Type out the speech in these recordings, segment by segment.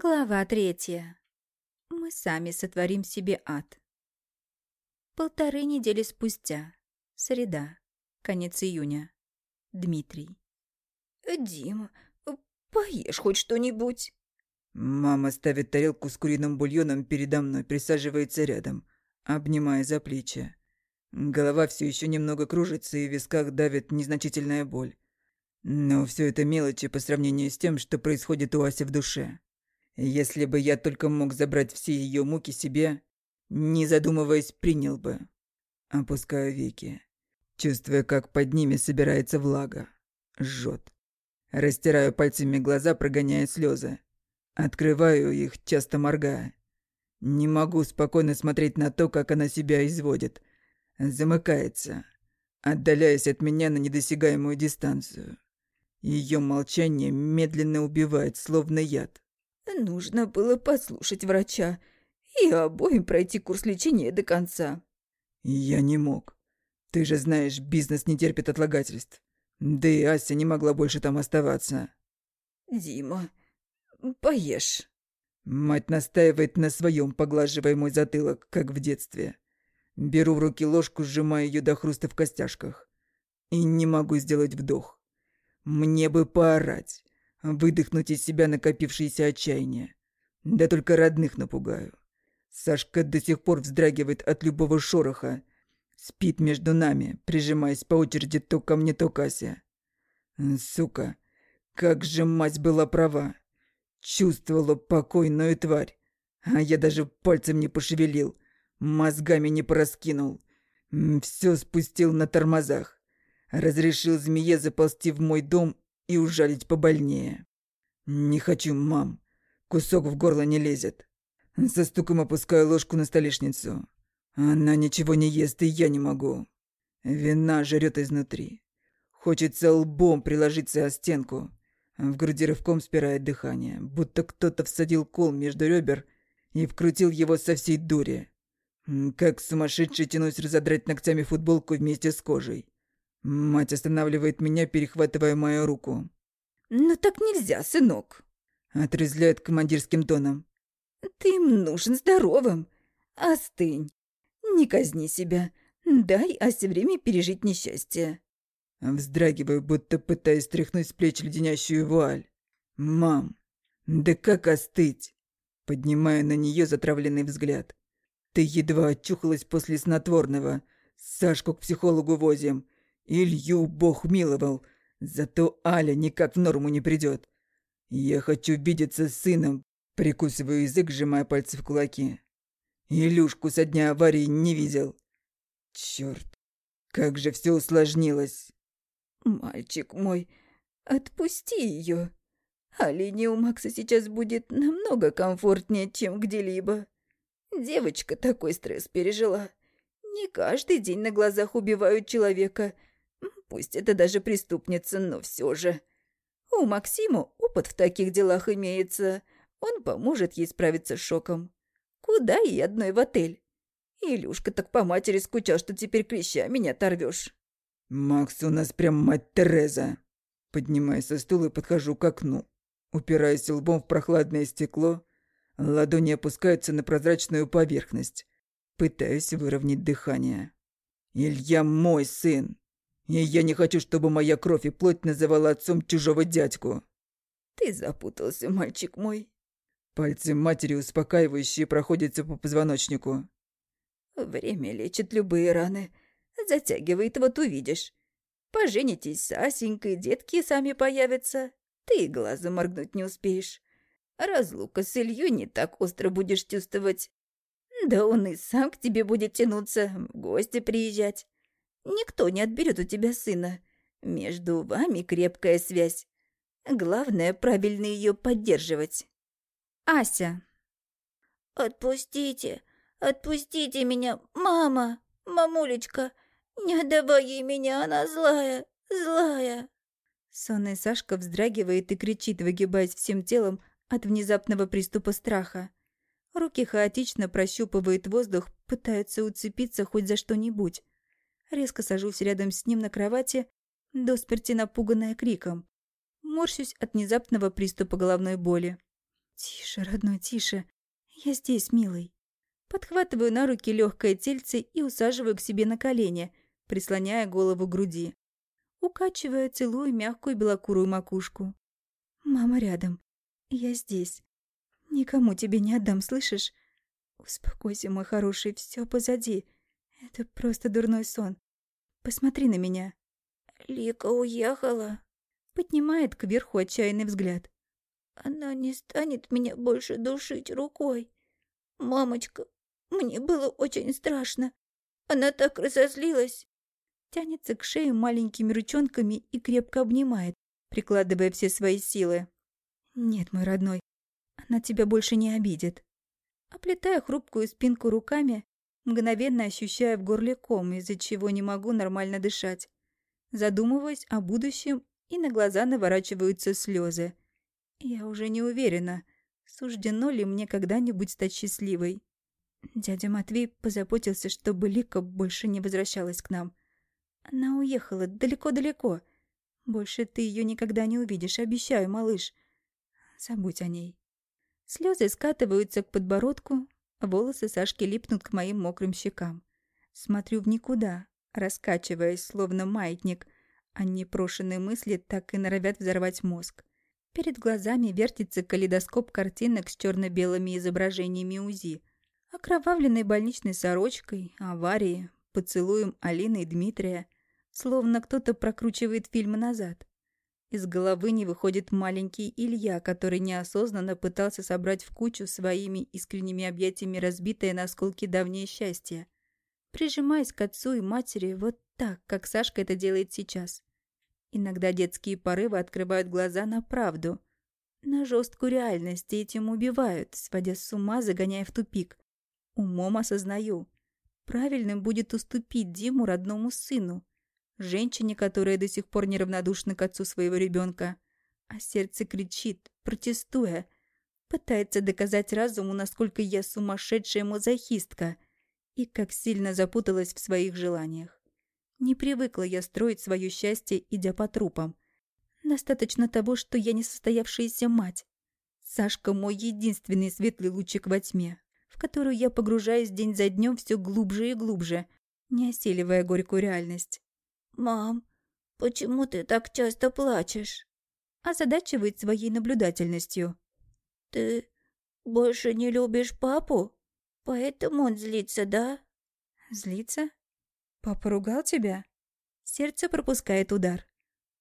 Глава третья. Мы сами сотворим себе ад. Полторы недели спустя. Среда. Конец июня. Дмитрий. «Дима, поешь хоть что-нибудь». Мама ставит тарелку с куриным бульоном передо мной, присаживается рядом, обнимая за плечи. Голова все еще немного кружится, и в висках давит незначительная боль. Но все это мелочи по сравнению с тем, что происходит у Аси в душе. Если бы я только мог забрать все ее муки себе, не задумываясь, принял бы. Опускаю веки, чувствуя, как под ними собирается влага. Жжет. Растираю пальцами глаза, прогоняя слезы. Открываю их, часто моргая. Не могу спокойно смотреть на то, как она себя изводит. Замыкается, отдаляясь от меня на недосягаемую дистанцию. Ее молчание медленно убивает, словно яд. Нужно было послушать врача и обоим пройти курс лечения до конца. Я не мог. Ты же знаешь, бизнес не терпит отлагательств. Да и Ася не могла больше там оставаться. Дима, поешь. Мать настаивает на своем, поглаживая мой затылок, как в детстве. Беру в руки ложку, сжимаю ее до хруста в костяшках. И не могу сделать вдох. Мне бы поорать выдохнуть из себя накопившееся отчаяние. Да только родных напугаю. Сашка до сих пор вздрагивает от любого шороха. Спит между нами, прижимаясь по очереди то ко мне, то к. Сука, как же мать была права. Чувствовала покойную тварь. А я даже пальцем не пошевелил, мозгами не пораскинул. Все спустил на тормозах. Разрешил змее заползти в мой дом и ужалить побольнее. Не хочу, мам. Кусок в горло не лезет. Со стуком опускаю ложку на столешницу. Она ничего не ест, и я не могу. Вина жрет изнутри. Хочется лбом приложиться о стенку. В груди рывком спирает дыхание, будто кто-то всадил кол между ребер и вкрутил его со всей дури. Как сумасшедший тянусь разодрать ногтями футболку вместе с кожей. Мать останавливает меня, перехватывая мою руку. «Ну так нельзя, сынок!» Отрезляет командирским тоном. «Ты им нужен здоровым. Остынь. Не казни себя. Дай Асе время пережить несчастье». Вздрагиваю, будто пытаясь стряхнуть с плеч леденящую вуаль. «Мам, да как остыть?» Поднимаю на нее затравленный взгляд. «Ты едва очухалась после снотворного. Сашку к психологу возим. Илью Бог миловал, зато Аля никак в норму не придет. Я хочу видеться с сыном, прикусываю язык, сжимая пальцы в кулаки. Илюшку со дня аварии не видел. Черт, как же все усложнилось. Мальчик мой, отпусти ее. Алине у Макса сейчас будет намного комфортнее, чем где-либо. Девочка такой стресс пережила. Не каждый день на глазах убивают человека — Пусть это даже преступница, но все же. У Максима опыт в таких делах имеется. Он поможет ей справиться с шоком. Куда и одной в отель. Илюшка так по матери скучал, что теперь клеща меня оторвешь. «Макс у нас прям мать Тереза!» Поднимаясь со стула и подхожу к окну. Упираясь лбом в прохладное стекло, ладони опускаются на прозрачную поверхность. Пытаюсь выровнять дыхание. «Илья мой сын! И я не хочу, чтобы моя кровь и плоть называла отцом чужого дядьку. Ты запутался, мальчик мой. Пальцы матери успокаивающие проходятся по позвоночнику. Время лечит любые раны. Затягивает, вот увидишь. Поженитесь с Асенькой, детки сами появятся. Ты глазом моргнуть не успеешь. Разлука с Илью не так остро будешь чувствовать. Да он и сам к тебе будет тянуться, в гости приезжать. Никто не отберет у тебя сына. Между вами крепкая связь. Главное, правильно ее поддерживать. Ася. «Отпустите, отпустите меня, мама, мамулечка, не отдавай ей меня, она злая, злая». Сонный Сашка вздрагивает и кричит, выгибаясь всем телом от внезапного приступа страха. Руки хаотично прощупывают воздух, пытаются уцепиться хоть за что-нибудь. Резко сажусь рядом с ним на кровати, до смерти напуганная криком. Морщусь от внезапного приступа головной боли. Тише, родной, тише. Я здесь, милый. Подхватываю на руки легкое тельце и усаживаю к себе на колени, прислоняя голову к груди. Укачивая, целую мягкую белокурую макушку. Мама рядом. Я здесь. Никому тебе не отдам, слышишь? Успокойся, мой хороший, все позади. Это просто дурной сон. Посмотри на меня. Лика уехала. Поднимает кверху отчаянный взгляд. Она не станет меня больше душить рукой. Мамочка, мне было очень страшно. Она так разозлилась. Тянется к шее маленькими ручонками и крепко обнимает, прикладывая все свои силы. Нет, мой родной, она тебя больше не обидит. Оплетая хрупкую спинку руками, мгновенно ощущая в горле ком, из-за чего не могу нормально дышать. Задумываясь о будущем, и на глаза наворачиваются слезы. Я уже не уверена, суждено ли мне когда-нибудь стать счастливой. Дядя Матвей позаботился, чтобы Лика больше не возвращалась к нам. Она уехала далеко-далеко. Больше ты ее никогда не увидишь, обещаю, малыш. Забудь о ней. Слезы скатываются к подбородку, волосы Сашки липнут к моим мокрым щекам. Смотрю в никуда, раскачиваясь, словно маятник, а непрошенные мысли так и норовят взорвать мозг. Перед глазами вертится калейдоскоп картинок с черно-белыми изображениями УЗИ. Окровавленной больничной сорочкой, аварии, поцелуем Алины и Дмитрия. Словно кто-то прокручивает фильм назад. Из головы не выходит маленький Илья, который неосознанно пытался собрать в кучу своими искренними объятиями разбитое на осколки давнее счастье. Прижимаясь к отцу и матери вот так, как Сашка это делает сейчас. Иногда детские порывы открывают глаза на правду. На жесткую реальность и этим убивают, сводя с ума, загоняя в тупик. Умом осознаю. Правильным будет уступить Диму родному сыну, женщине, которая до сих пор неравнодушна к отцу своего ребенка, а сердце кричит, протестуя, пытается доказать разуму, насколько я сумасшедшая мазохистка и как сильно запуталась в своих желаниях. Не привыкла я строить свое счастье, идя по трупам. Достаточно того, что я несостоявшаяся мать. Сашка – мой единственный светлый лучик во тьме, в которую я погружаюсь день за днем все глубже и глубже, не осиливая горькую реальность. «Мам, почему ты так часто плачешь?» Озадачивает своей наблюдательностью. «Ты больше не любишь папу? Поэтому он злится, да?» «Злится? Папа ругал тебя?» Сердце пропускает удар.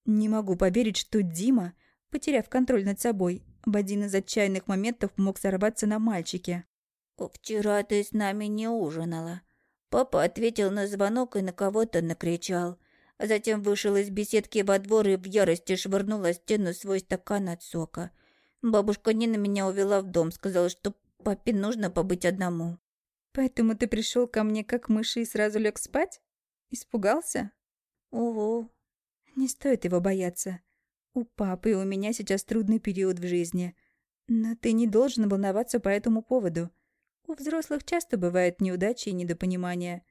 Не могу поверить, что Дима, потеряв контроль над собой, в один из отчаянных моментов мог сорваться на мальчике. «Вчера ты с нами не ужинала. Папа ответил на звонок и на кого-то накричал затем вышел из беседки во двор и в ярости швырнул о стену свой стакан от сока. Бабушка Нина меня увела в дом, сказала, что папе нужно побыть одному. «Поэтому ты пришел ко мне как мыши и сразу лег спать? Испугался?» «Угу». «Не стоит его бояться. У папы и у меня сейчас трудный период в жизни. Но ты не должен волноваться по этому поводу. У взрослых часто бывают неудачи и недопонимания.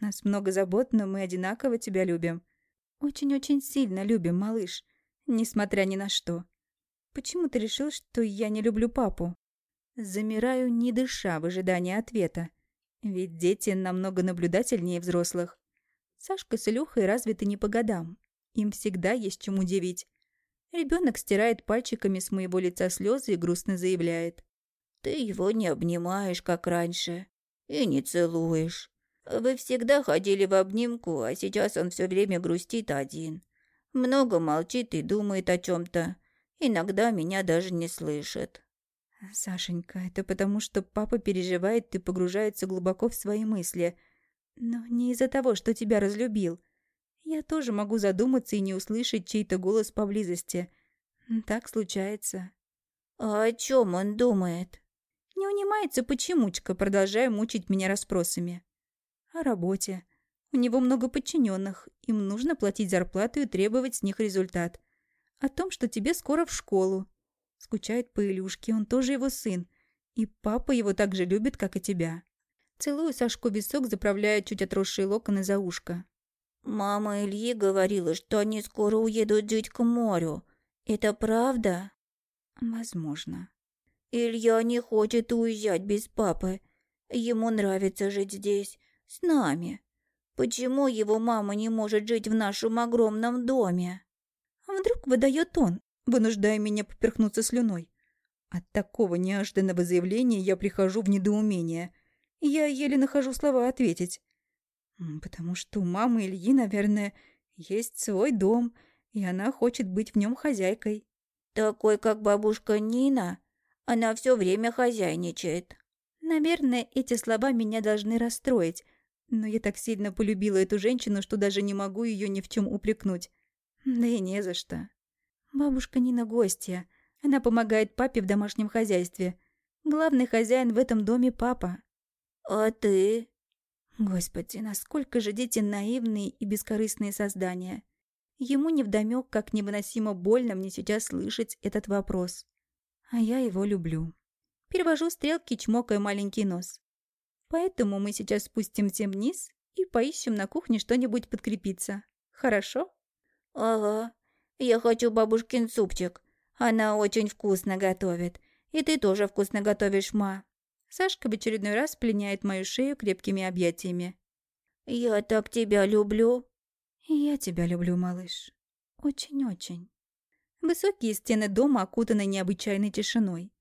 У нас много забот, но мы одинаково тебя любим. Очень-очень сильно любим, малыш. Несмотря ни на что. Почему ты решил, что я не люблю папу? Замираю, не дыша, в ожидании ответа. Ведь дети намного наблюдательнее взрослых. Сашка с Илюхой развиты не по годам. Им всегда есть чем удивить. Ребенок стирает пальчиками с моего лица слезы и грустно заявляет. «Ты его не обнимаешь, как раньше, и не целуешь. Вы всегда ходили в обнимку, а сейчас он все время грустит один. Много молчит и думает о чем-то. Иногда меня даже не слышит. Сашенька, это потому, что папа переживает и погружается глубоко в свои мысли. Но не из-за того, что тебя разлюбил. Я тоже могу задуматься и не услышать чей-то голос поблизости. Так случается. А о чем он думает? Не унимается почемучка, продолжая мучить меня расспросами о работе. У него много подчиненных, им нужно платить зарплату и требовать с них результат. О том, что тебе скоро в школу. Скучает по Илюшке, он тоже его сын. И папа его так же любит, как и тебя. Целую Сашку висок, заправляя чуть отросшие локоны за ушко. «Мама Ильи говорила, что они скоро уедут жить к морю. Это правда?» «Возможно». Илья не хочет уезжать без папы. Ему нравится жить здесь, с нами. Почему его мама не может жить в нашем огромном доме? А вдруг выдает он, вынуждая меня поперхнуться слюной. От такого неожиданного заявления я прихожу в недоумение. Я еле нахожу слова ответить. Потому что у мамы Ильи, наверное, есть свой дом, и она хочет быть в нем хозяйкой. Такой, как бабушка Нина, она все время хозяйничает. Наверное, эти слова меня должны расстроить, но я так сильно полюбила эту женщину, что даже не могу ее ни в чем упрекнуть. Да и не за что. Бабушка Нина гостья. Она помогает папе в домашнем хозяйстве. Главный хозяин в этом доме папа. А ты? Господи, насколько же дети наивные и бескорыстные создания. Ему невдомёк, как невыносимо больно мне сейчас слышать этот вопрос. А я его люблю. Перевожу стрелки, чмокая маленький нос. Поэтому мы сейчас спустимся вниз и поищем на кухне что-нибудь подкрепиться. Хорошо? Ага. Я хочу бабушкин супчик. Она очень вкусно готовит. И ты тоже вкусно готовишь, ма. Сашка в очередной раз пленяет мою шею крепкими объятиями. «Я так тебя люблю!» «Я тебя люблю, малыш. Очень-очень». Высокие стены дома окутаны необычайной тишиной.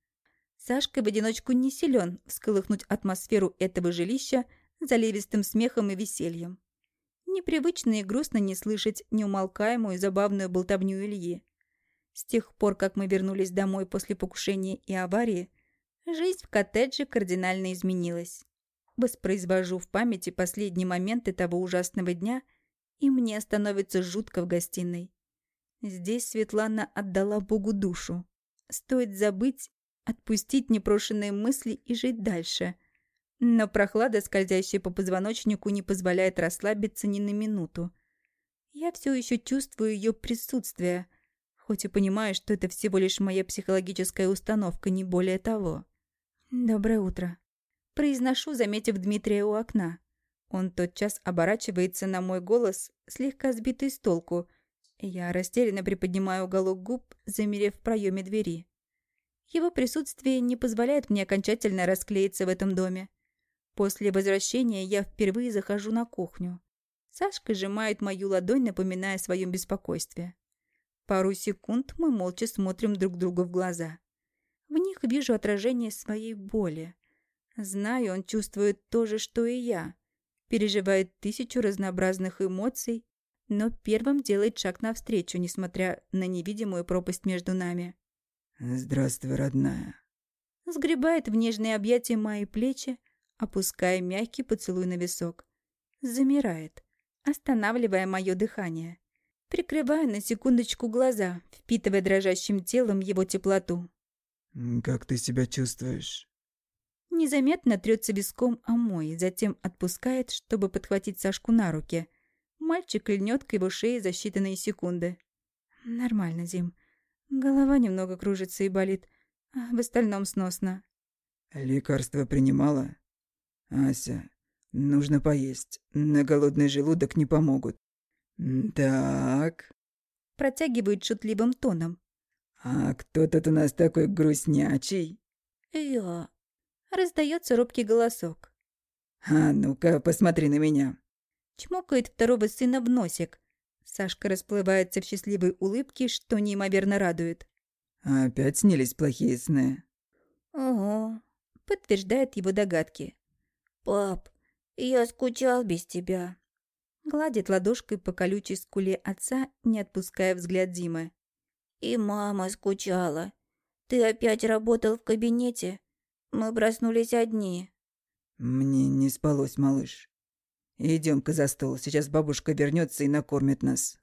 Сашка в одиночку не силен всколыхнуть атмосферу этого жилища заливистым смехом и весельем. Непривычно и грустно не слышать неумолкаемую забавную болтовню Ильи. С тех пор, как мы вернулись домой после покушения и аварии, Жизнь в коттедже кардинально изменилась. Воспроизвожу в памяти последние моменты того ужасного дня, и мне становится жутко в гостиной. Здесь Светлана отдала Богу душу. Стоит забыть, отпустить непрошенные мысли и жить дальше. Но прохлада, скользящая по позвоночнику, не позволяет расслабиться ни на минуту. Я все еще чувствую ее присутствие, хоть и понимаю, что это всего лишь моя психологическая установка, не более того. «Доброе утро». Произношу, заметив Дмитрия у окна. Он тотчас оборачивается на мой голос, слегка сбитый с толку. Я растерянно приподнимаю уголок губ, замерев в проеме двери. Его присутствие не позволяет мне окончательно расклеиться в этом доме. После возвращения я впервые захожу на кухню. Сашка сжимает мою ладонь, напоминая о своем беспокойстве. Пару секунд мы молча смотрим друг другу в глаза. В них вижу отражение своей боли. Знаю, он чувствует то же, что и я. Переживает тысячу разнообразных эмоций, но первым делает шаг навстречу, несмотря на невидимую пропасть между нами. «Здравствуй, родная». Сгребает в нежные объятия мои плечи, опуская мягкий поцелуй на висок. Замирает, останавливая мое дыхание. Прикрывая на секундочку глаза, впитывая дрожащим телом его теплоту. «Как ты себя чувствуешь?» Незаметно трется виском о мой, затем отпускает, чтобы подхватить Сашку на руки. Мальчик льнет к его шее за считанные секунды. «Нормально, Зим. Голова немного кружится и болит, а в остальном сносно». «Лекарства принимала?» «Ася, нужно поесть. На голодный желудок не помогут». «Так...» Протягивает шутливым тоном. «А кто тут у нас такой грустнячий?» «Я...» Раздается робкий голосок. «А ну-ка, посмотри на меня». Чмокает второго сына в носик. Сашка расплывается в счастливой улыбке, что неимоверно радует. «Опять снились плохие сны?» «Ага», — подтверждает его догадки. «Пап, я скучал без тебя». Гладит ладошкой по колючей скуле отца, не отпуская взгляд Димы. И мама скучала. Ты опять работал в кабинете? Мы проснулись одни. Мне не спалось, малыш. Идем-ка за стол, сейчас бабушка вернется и накормит нас.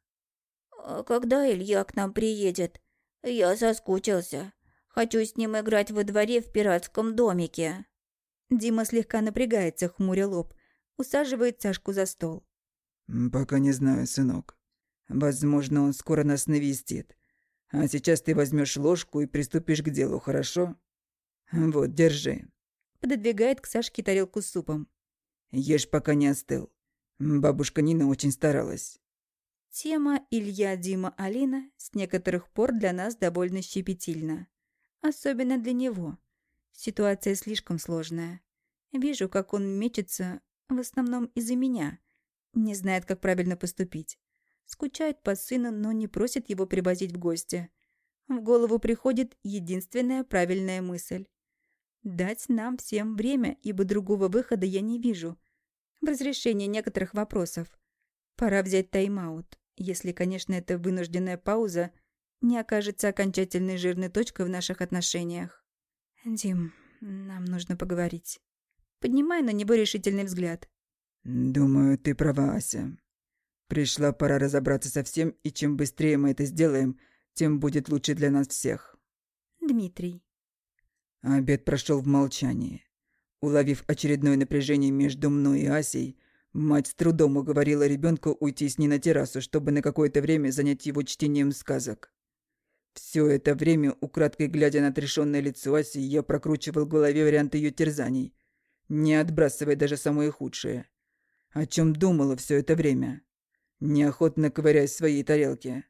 А когда Илья к нам приедет? Я соскучился. Хочу с ним играть во дворе в пиратском домике. Дима слегка напрягается, хмуря лоб. Усаживает Сашку за стол. Пока не знаю, сынок. Возможно, он скоро нас навестит. А сейчас ты возьмешь ложку и приступишь к делу, хорошо? Вот, держи. Пододвигает к Сашке тарелку с супом. Ешь, пока не остыл. Бабушка Нина очень старалась. Тема Илья, Дима, Алина с некоторых пор для нас довольно щепетильна. Особенно для него. Ситуация слишком сложная. Вижу, как он мечется, в основном из-за меня. Не знает, как правильно поступить. Скучает по сыну, но не просит его привозить в гости. В голову приходит единственная правильная мысль. Дать нам всем время, ибо другого выхода я не вижу. В разрешении некоторых вопросов. Пора взять тайм-аут, если, конечно, эта вынужденная пауза не окажется окончательной жирной точкой в наших отношениях. Дим, нам нужно поговорить. Поднимаю на него решительный взгляд. «Думаю, ты права, Ася. Пришла пора разобраться со всем, и чем быстрее мы это сделаем, тем будет лучше для нас всех». Дмитрий. Обед прошел в молчании. Уловив очередное напряжение между мной и Асей, мать с трудом уговорила ребенка уйти с ней на террасу, чтобы на какое-то время занять его чтением сказок. Все это время, украдкой глядя на отрешенное лицо Аси, я прокручивал в голове варианты ее терзаний, не отбрасывая даже самые худшие. О чем думала все это время? Неохотно ковыряясь в своей тарелке.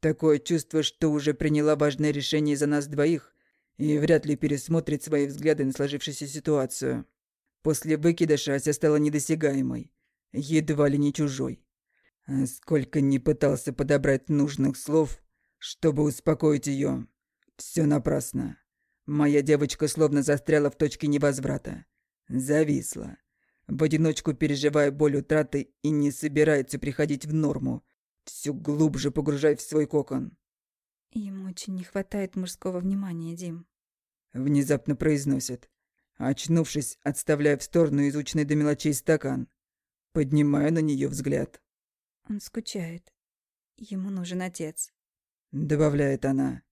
Такое чувство, что уже приняла важное решение за нас двоих и вряд ли пересмотрит свои взгляды на сложившуюся ситуацию. После выкидыша Ася стала недосягаемой, едва ли не чужой. Сколько не пытался подобрать нужных слов, чтобы успокоить ее, все напрасно. Моя девочка словно застряла в точке невозврата. Зависла. В одиночку переживая боль утраты и не собирается приходить в норму, все глубже погружаясь в свой кокон. Ему очень не хватает мужского внимания, Дим. Внезапно произносит. Очнувшись, отставляя в сторону изученный до мелочей стакан. Поднимаю на нее взгляд. Он скучает. Ему нужен отец. Добавляет она.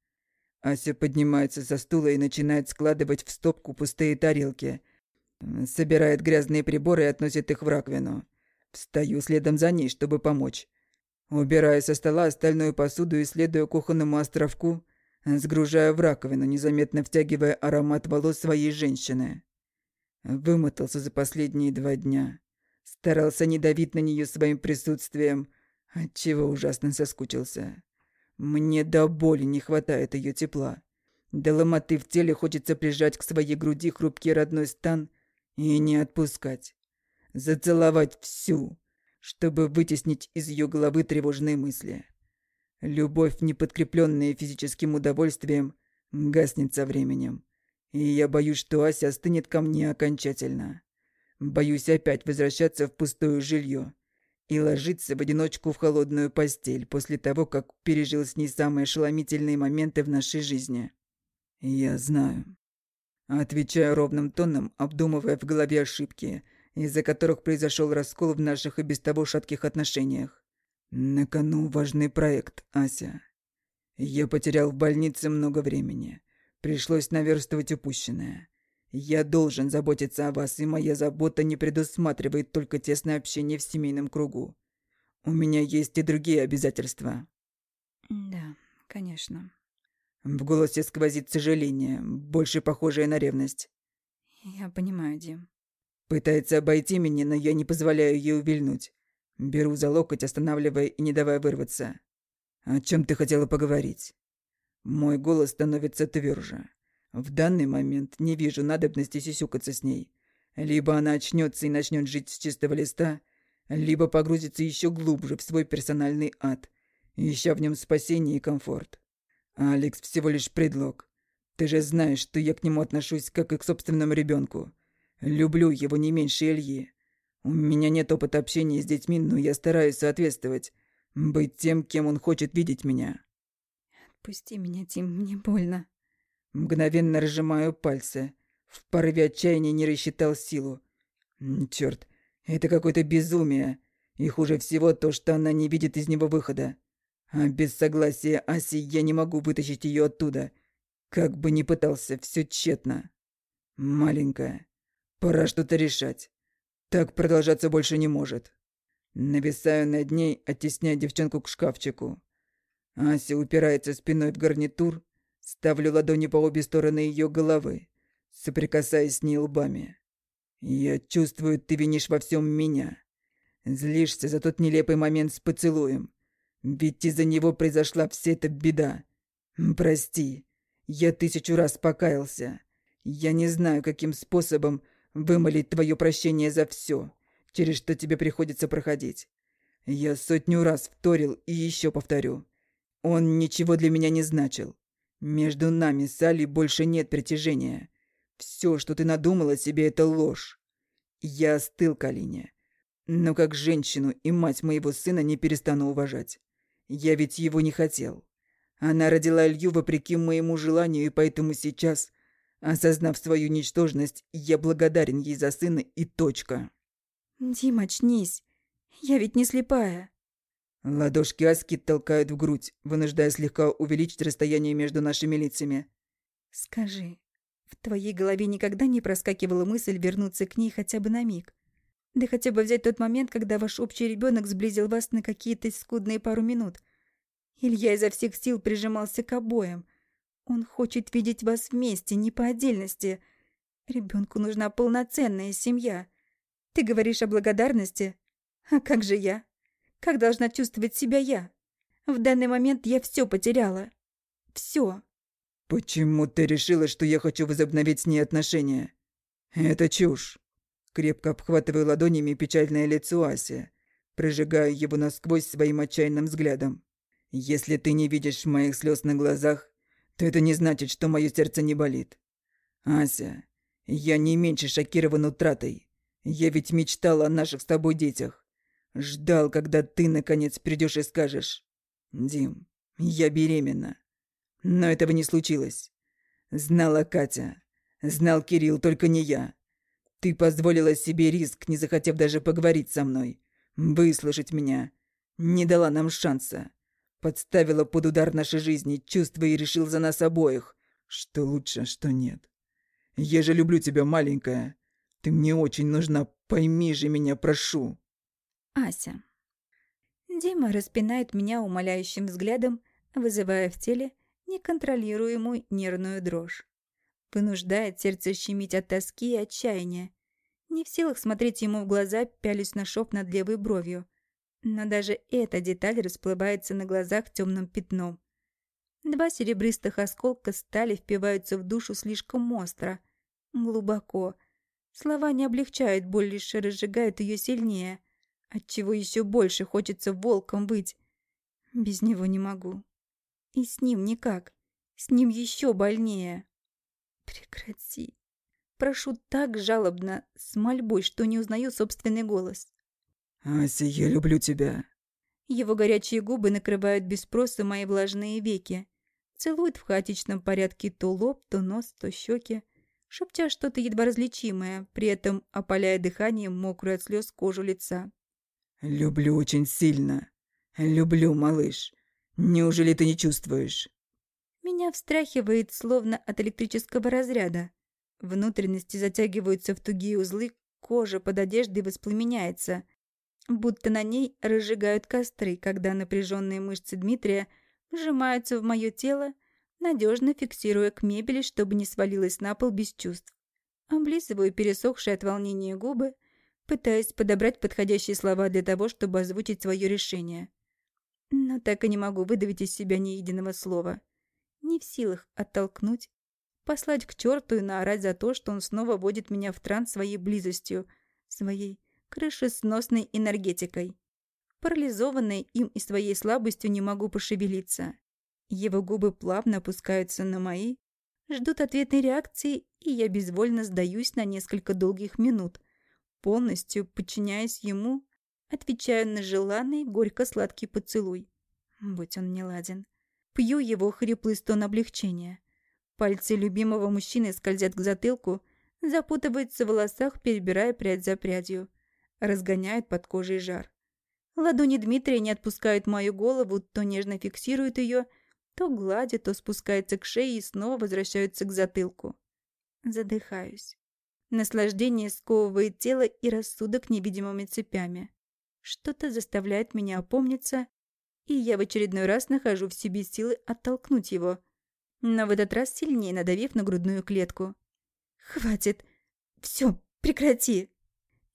Ася поднимается со стула и начинает складывать в стопку пустые тарелки. Собирает грязные приборы и относит их в раковину. Встаю следом за ней, чтобы помочь. Убираю со стола остальную посуду и следую кухонному островку, сгружая в раковину, незаметно втягивая аромат волос своей женщины. Вымотался за последние два дня. Старался не давить на нее своим присутствием, отчего ужасно соскучился. Мне до боли не хватает ее тепла. До ломоты в теле хочется прижать к своей груди хрупкий родной стан и не отпускать. Зацеловать всю, чтобы вытеснить из ее головы тревожные мысли. Любовь, не подкрепленная физическим удовольствием, гаснет со временем. И я боюсь, что Ася остынет ко мне окончательно. Боюсь опять возвращаться в пустое жилье и ложиться в одиночку в холодную постель после того, как пережил с ней самые ошеломительные моменты в нашей жизни. Я знаю. Отвечаю ровным тоном, обдумывая в голове ошибки, из-за которых произошел раскол в наших и без того шатких отношениях. На кону важный проект, Ася. Я потерял в больнице много времени. Пришлось наверстывать упущенное. Я должен заботиться о вас, и моя забота не предусматривает только тесное общение в семейном кругу. У меня есть и другие обязательства. Да, конечно. В голосе сквозит сожаление, больше похожее на ревность. Я понимаю, Дим. Пытается обойти меня, но я не позволяю ей увильнуть. Беру за локоть, останавливая и не давая вырваться. «О чем ты хотела поговорить?» Мой голос становится тверже. В данный момент не вижу надобности сисюкаться с ней. Либо она очнется и начнет жить с чистого листа, либо погрузится еще глубже в свой персональный ад, ища в нем спасение и комфорт. Алекс всего лишь предлог. Ты же знаешь, что я к нему отношусь как и к собственному ребенку. Люблю его не меньше Ильи. У меня нет опыта общения с детьми, но я стараюсь соответствовать. Быть тем, кем он хочет видеть меня. Отпусти меня, Тим, мне больно. Мгновенно разжимаю пальцы. В порыве отчаяния не рассчитал силу. Черт, это какое-то безумие. И хуже всего то, что она не видит из него выхода. А без согласия Аси я не могу вытащить ее оттуда. Как бы ни пытался, все тщетно. Маленькая, пора что-то решать. Так продолжаться больше не может. Нависаю над ней, оттесняя девчонку к шкафчику. Ася упирается спиной в гарнитур, ставлю ладони по обе стороны ее головы, соприкасаясь с ней лбами. Я чувствую, ты винишь во всем меня. Злишься за тот нелепый момент с поцелуем. Ведь из-за него произошла вся эта беда. Прости, я тысячу раз покаялся. Я не знаю, каким способом вымолить твое прощение за все, через что тебе приходится проходить. Я сотню раз вторил и еще повторю. Он ничего для меня не значил. Между нами с Али больше нет притяжения. Все, что ты надумала себе, это ложь. Я остыл к Алине. Но как женщину и мать моего сына не перестану уважать. Я ведь его не хотел. Она родила Илью вопреки моему желанию, и поэтому сейчас, осознав свою ничтожность, я благодарен ей за сына и точка. «Дим, очнись. Я ведь не слепая». Ладошки Аски толкают в грудь, вынуждая слегка увеличить расстояние между нашими лицами. «Скажи, в твоей голове никогда не проскакивала мысль вернуться к ней хотя бы на миг? Да хотя бы взять тот момент, когда ваш общий ребенок сблизил вас на какие-то скудные пару минут – Илья изо всех сил прижимался к обоим. Он хочет видеть вас вместе, не по отдельности. Ребенку нужна полноценная семья. Ты говоришь о благодарности? А как же я? Как должна чувствовать себя я? В данный момент я все потеряла. Все. Почему ты решила, что я хочу возобновить с ней отношения? Это чушь. Крепко обхватываю ладонями печальное лицо Аси, прожигаю его насквозь своим отчаянным взглядом. Если ты не видишь моих слез на глазах, то это не значит, что мое сердце не болит. Ася, я не меньше шокирован утратой. Я ведь мечтал о наших с тобой детях. Ждал, когда ты, наконец, придешь и скажешь. Дим, я беременна. Но этого не случилось. Знала Катя. Знал Кирилл, только не я. Ты позволила себе риск, не захотев даже поговорить со мной. Выслушать меня. Не дала нам шанса. Подставила под удар нашей жизни чувства и решил за нас обоих. Что лучше, что нет. Я же люблю тебя, маленькая. Ты мне очень нужна, пойми же меня, прошу. Ася. Дима распинает меня умоляющим взглядом, вызывая в теле неконтролируемую нервную дрожь. Вынуждает сердце щемить от тоски и отчаяния. Не в силах смотреть ему в глаза, пялюсь на шов над левой бровью. Но даже эта деталь расплывается на глазах темным пятном. Два серебристых осколка стали впиваются в душу слишком остро, глубоко. Слова не облегчают боль, лишь разжигают ее сильнее, отчего еще больше хочется волком быть. Без него не могу. И с ним никак. С ним еще больнее. Прекрати. Прошу так жалобно, с мольбой, что не узнаю собственный голос. «Ася, я люблю тебя». Его горячие губы накрывают без спроса мои влажные веки. Целуют в хаотичном порядке то лоб, то нос, то щеки, шепча что-то едва различимое, при этом опаляя дыханием мокрую от слез кожу лица. «Люблю очень сильно. Люблю, малыш. Неужели ты не чувствуешь?» Меня встряхивает, словно от электрического разряда. Внутренности затягиваются в тугие узлы, кожа под одеждой воспламеняется будто на ней разжигают костры, когда напряженные мышцы Дмитрия вжимаются в мое тело, надежно фиксируя к мебели, чтобы не свалилась на пол без чувств. Облизываю пересохшие от волнения губы, пытаясь подобрать подходящие слова для того, чтобы озвучить свое решение. Но так и не могу выдавить из себя ни единого слова. Не в силах оттолкнуть, послать к черту и наорать за то, что он снова вводит меня в транс своей близостью, своей крышесносной энергетикой. Парализованная им и своей слабостью не могу пошевелиться. Его губы плавно опускаются на мои, ждут ответной реакции, и я безвольно сдаюсь на несколько долгих минут, полностью подчиняясь ему, отвечаю на желанный горько-сладкий поцелуй. Будь он не ладен. Пью его хриплый стон облегчения. Пальцы любимого мужчины скользят к затылку, запутываются в волосах, перебирая прядь за прядью разгоняют под кожей жар. Ладони Дмитрия не отпускают мою голову, то нежно фиксируют ее, то гладят, то спускаются к шее и снова возвращаются к затылку. Задыхаюсь. Наслаждение сковывает тело и рассудок невидимыми цепями. Что-то заставляет меня опомниться, и я в очередной раз нахожу в себе силы оттолкнуть его, но в этот раз сильнее надавив на грудную клетку. «Хватит! Все, прекрати!»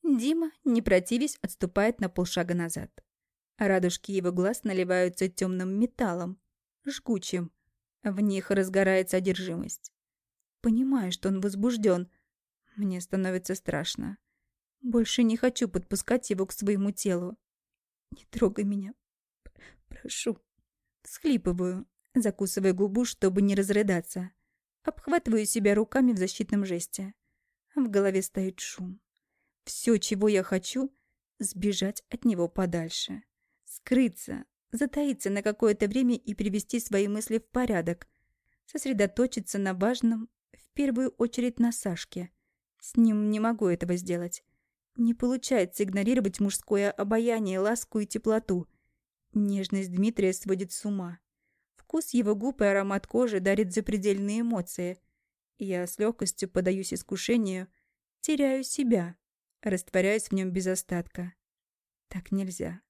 Дима, не противясь, отступает на полшага назад. Радужки его глаз наливаются темным металлом, жгучим. В них разгорается одержимость. понимаю, что он возбужден. Мне становится страшно. Больше не хочу подпускать его к своему телу. Не трогай меня. Прошу. Схлипываю, закусывая губу, чтобы не разрыдаться. Обхватываю себя руками в защитном жесте. В голове стоит шум. Все, чего я хочу, сбежать от него подальше. Скрыться, затаиться на какое-то время и привести свои мысли в порядок. Сосредоточиться на важном, в первую очередь на Сашке. С ним не могу этого сделать. Не получается игнорировать мужское обаяние, ласку и теплоту. Нежность Дмитрия сводит с ума. Вкус его губ и аромат кожи дарит запредельные эмоции. Я с легкостью подаюсь искушению, теряю себя, растворяюсь в нем без остатка. Так нельзя.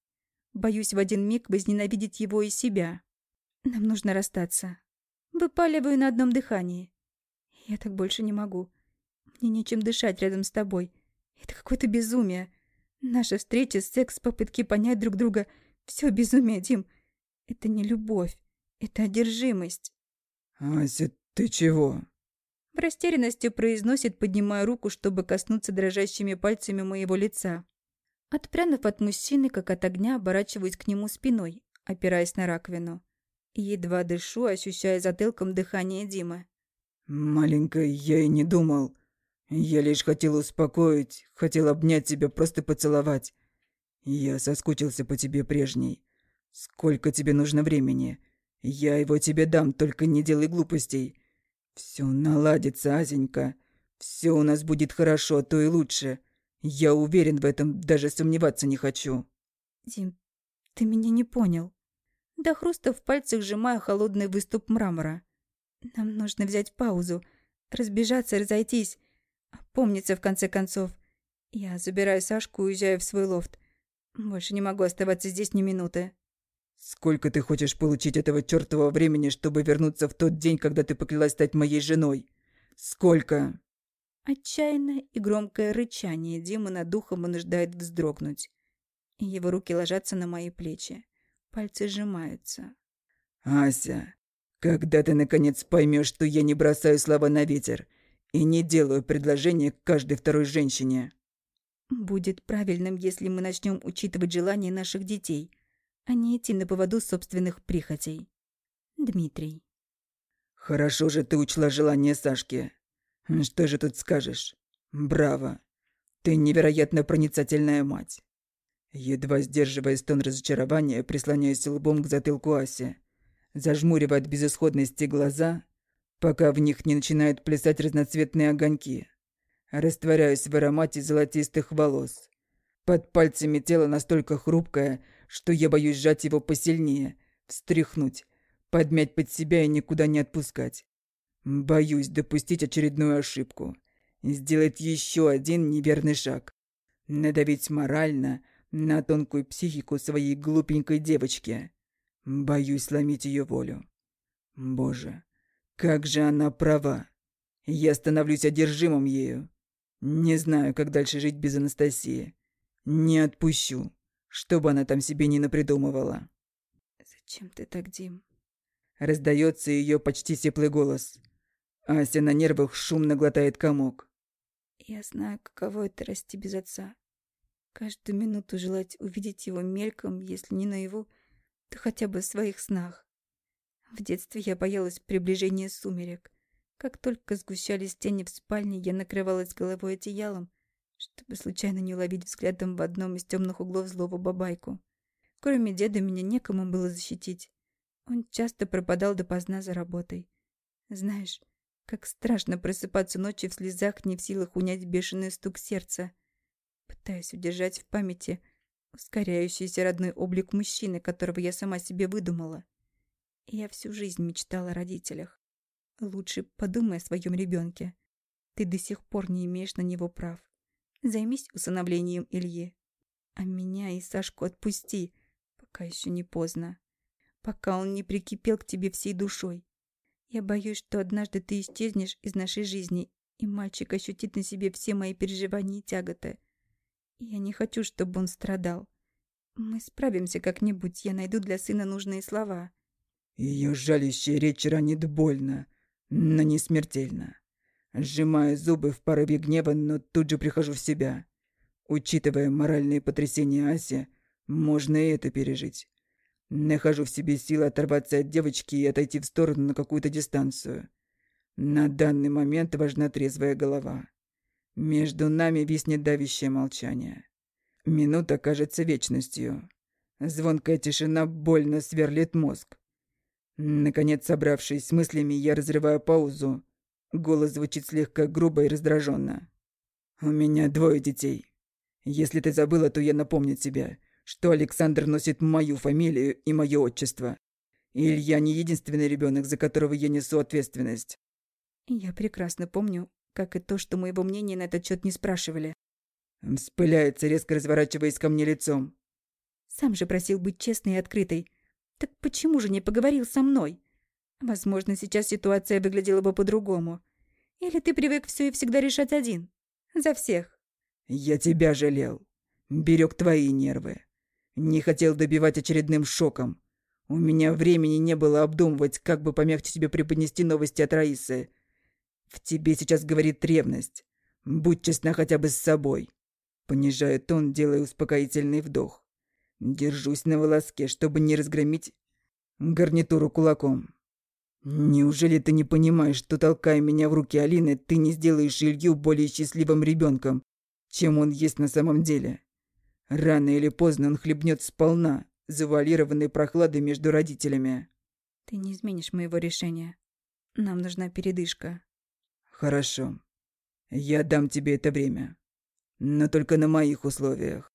Боюсь в один миг возненавидеть его и себя. Нам нужно расстаться. Выпаливаю на одном дыхании. Я так больше не могу. Мне нечем дышать рядом с тобой. Это какое-то безумие. Наша встреча, секс, попытки понять друг друга — все безумие, Дим. Это не любовь. Это одержимость. «Ася, ты чего?» В растерянности произносит, поднимая руку, чтобы коснуться дрожащими пальцами моего лица. Отпрянув от мужчины, как от огня, оборачиваюсь к нему спиной, опираясь на раковину. Едва дышу, ощущая затылком дыхание Димы. «Маленькая, я и не думал. Я лишь хотел успокоить, хотел обнять тебя, просто поцеловать. Я соскучился по тебе прежней. Сколько тебе нужно времени? Я его тебе дам, только не делай глупостей. Все наладится, Азенька. Все у нас будет хорошо, а то и лучше. Я уверен в этом, даже сомневаться не хочу. Дим, ты меня не понял. До хруста в пальцах сжимаю холодный выступ мрамора. Нам нужно взять паузу, разбежаться, разойтись. Помнится, в конце концов. Я забираю Сашку и уезжаю в свой лофт. Больше не могу оставаться здесь ни минуты. Сколько ты хочешь получить этого чертового времени, чтобы вернуться в тот день, когда ты поклялась стать моей женой? Сколько? Отчаянное и громкое рычание демона духом вынуждает вздрогнуть. Его руки ложатся на мои плечи. Пальцы сжимаются. «Ася, когда ты наконец поймешь, что я не бросаю слова на ветер и не делаю предложения каждой второй женщине?» «Будет правильным, если мы начнем учитывать желания наших детей, а не идти на поводу собственных прихотей. Дмитрий». «Хорошо же ты учла желание Сашки. Что же тут скажешь? Браво! Ты невероятно проницательная мать!» Едва сдерживая стон разочарования, прислоняясь лбом к затылку Аси, зажмуривая от безысходности глаза, пока в них не начинают плясать разноцветные огоньки. Растворяюсь в аромате золотистых волос. Под пальцами тело настолько хрупкое, что я боюсь сжать его посильнее, встряхнуть, подмять под себя и никуда не отпускать. Боюсь допустить очередную ошибку. Сделать еще один неверный шаг. Надавить морально на тонкую психику своей глупенькой девочки. Боюсь сломить ее волю. Боже, как же она права. Я становлюсь одержимым ею. Не знаю, как дальше жить без Анастасии. Не отпущу, чтобы она там себе не напридумывала. «Зачем ты так, Дим?» Раздается ее почти теплый голос. Ася на нервах шумно глотает комок. «Я знаю, каково это расти без отца. Каждую минуту желать увидеть его мельком, если не наяву, то хотя бы в своих снах. В детстве я боялась приближения сумерек. Как только сгущались тени в спальне, я накрывалась головой одеялом, чтобы случайно не уловить взглядом в одном из темных углов злого бабайку. Кроме деда, меня некому было защитить. Он часто пропадал допоздна за работой. Знаешь, как страшно просыпаться ночью в слезах, не в силах унять бешеный стук сердца. Пытаюсь удержать в памяти ускоряющийся родной облик мужчины, которого я сама себе выдумала. Я всю жизнь мечтала о родителях. Лучше подумай о своем ребенке. Ты до сих пор не имеешь на него прав. Займись усыновлением Ильи. А меня и Сашку отпусти, пока еще не поздно. Пока он не прикипел к тебе всей душой. Я боюсь, что однажды ты исчезнешь из нашей жизни, и мальчик ощутит на себе все мои переживания и тяготы. Я не хочу, чтобы он страдал. Мы справимся как-нибудь, я найду для сына нужные слова. Ее жалящая речь ранит больно, но не смертельно. Сжимаю зубы в порыве гнева, но тут же прихожу в себя. Учитывая моральные потрясения Аси, можно и это пережить. Нахожу в себе силы оторваться от девочки и отойти в сторону на какую-то дистанцию. На данный момент важна трезвая голова. Между нами виснет давящее молчание. Минута кажется вечностью. Звонкая тишина больно сверлит мозг. Наконец, собравшись с мыслями, я разрываю паузу. Голос звучит слегка грубо и раздраженно. «У меня двое детей. Если ты забыла, то я напомню тебе, что Александр носит мою фамилию и мое отчество. И Илья не единственный ребенок, за которого я несу ответственность». Я прекрасно помню, как и то, что моего мнения на этот счет не спрашивали. Вспыляется, резко разворачиваясь ко мне лицом. Сам же просил быть честной и открытой. Так почему же не поговорил со мной? Возможно, сейчас ситуация выглядела бы по-другому. Или ты привык все и всегда решать один? За всех. Я тебя жалел. Берег твои нервы. Не хотел добивать очередным шоком. У меня времени не было обдумывать, как бы помягче тебе преподнести новости от Раисы. В тебе сейчас говорит ревность. Будь честна хотя бы с собой. Понижаю тон, делая успокоительный вдох. Держусь на волоске, чтобы не разгромить гарнитуру кулаком. Неужели ты не понимаешь, что толкая меня в руки Алины, ты не сделаешь Илью более счастливым ребенком, чем он есть на самом деле? Рано или поздно он хлебнет сполна, завуалированной прохладой между родителями. Ты не изменишь моего решения. Нам нужна передышка. Хорошо. Я дам тебе это время. Но только на моих условиях.